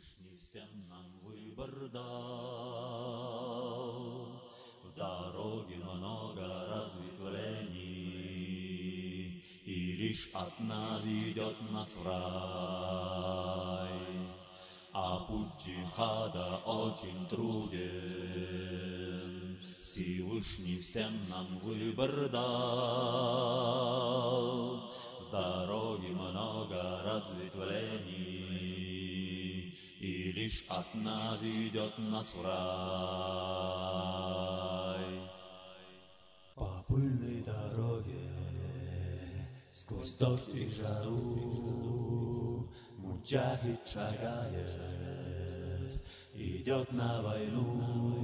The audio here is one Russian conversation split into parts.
Всевышний нам выбор дал. В дороге много разветвлений, И лишь одна ведет нас в рай. А путь джихада очень труден, Всевышний всем нам выбор дал. В дороге много разветвлений, лишь одна ведет нас в рай. По пыльной дороге, сквозь дождь и жару, Муджахид шагает, идет на войну,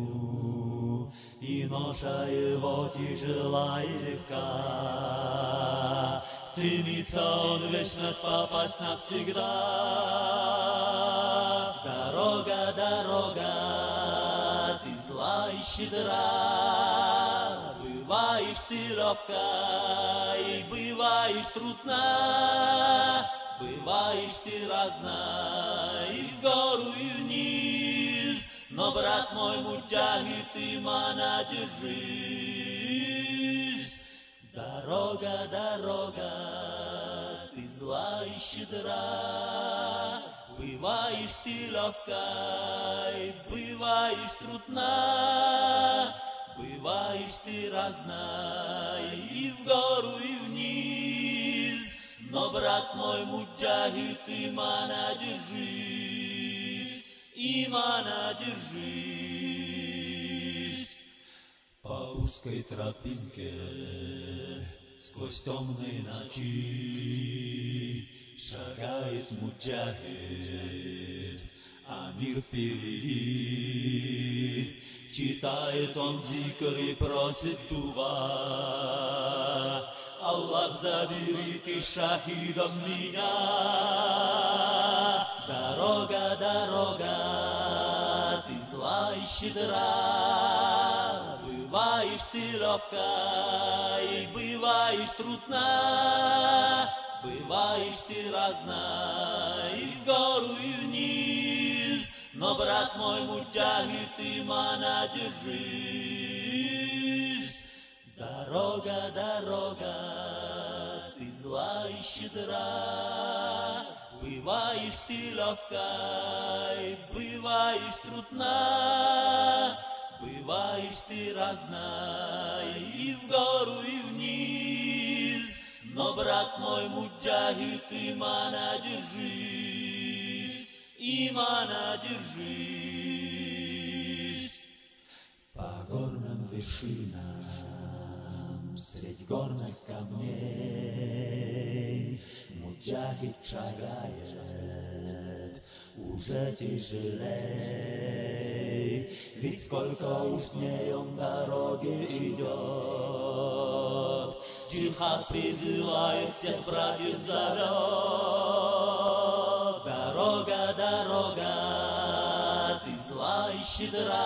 И ноша его тяжела и легка, Стремится он вечно попасть навсегда. Дорога, дорога, ты зла и щедра, Бываешь ты ловка и бываешь трудна, Бываешь ты разна и в гору, и вниз, Но, брат мой, мутяги, ты мана держись. Дорога, дорога, ты зла и щедра, Бываешь ты легка бываешь трудна, Бываешь ты разна и в гору, и вниз, Но, брат мой, муджахид, имана держись, имана держись. По узкой тропинке сквозь темные ночи Шагает муджахид, а мир впереди. Читает он зикр и просит дува. Аллах, забери ты шахидом меня. Дорога, дорога, ты зла и щедра. Бываешь ты и бываешь трудна. Бываешь ты разна и в гору, и вниз. Но, брат мой, муджахид, ты мана держись. Дорога, дорога, ты зла и щедра, Бываешь ты легка и бываешь трудна, Бываешь ты разна и в гору, и вниз, Но, брат мой, муджахид, имана держись, имана держись. По горным вершинам, средь горных камней, Муджахид шагает уже тяжелей, Ведь сколько уж дней он дороги идет, Джихад призывает всех братьев зовет. Дорога, дорога, ты зла и щедра,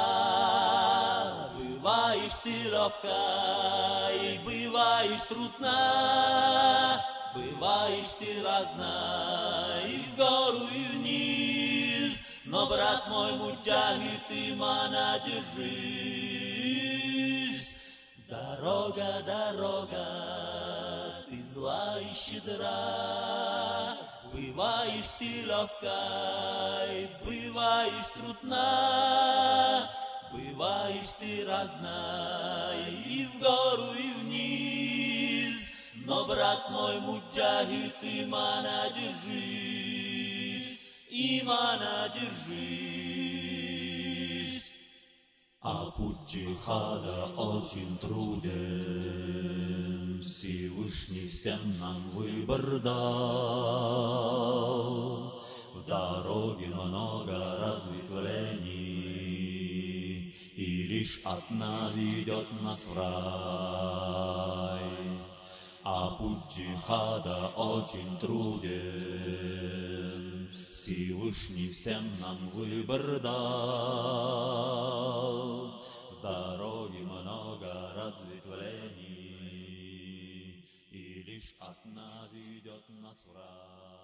Бываешь ты ловка и бываешь трудна, Бываешь ты разна и в гору, и вниз, Но, брат мой, муджахид, ты мана держись. Дорога, дорога, ты зла и щедра, Бываешь ты и бываешь трудна, Бываешь ты разна и в гору, и вниз, Но, брат мой, муджахид, имана держись, имана держись. А путь джихада очень труден, Всевышний всем нам выбор дал. В дороге много разветвлений, И лишь одна ведет нас в рай. А путь джихада очень труден, Всем нам выбор дал. В дороге много разветвлений, И лишь одна ведет нас в рай.